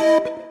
you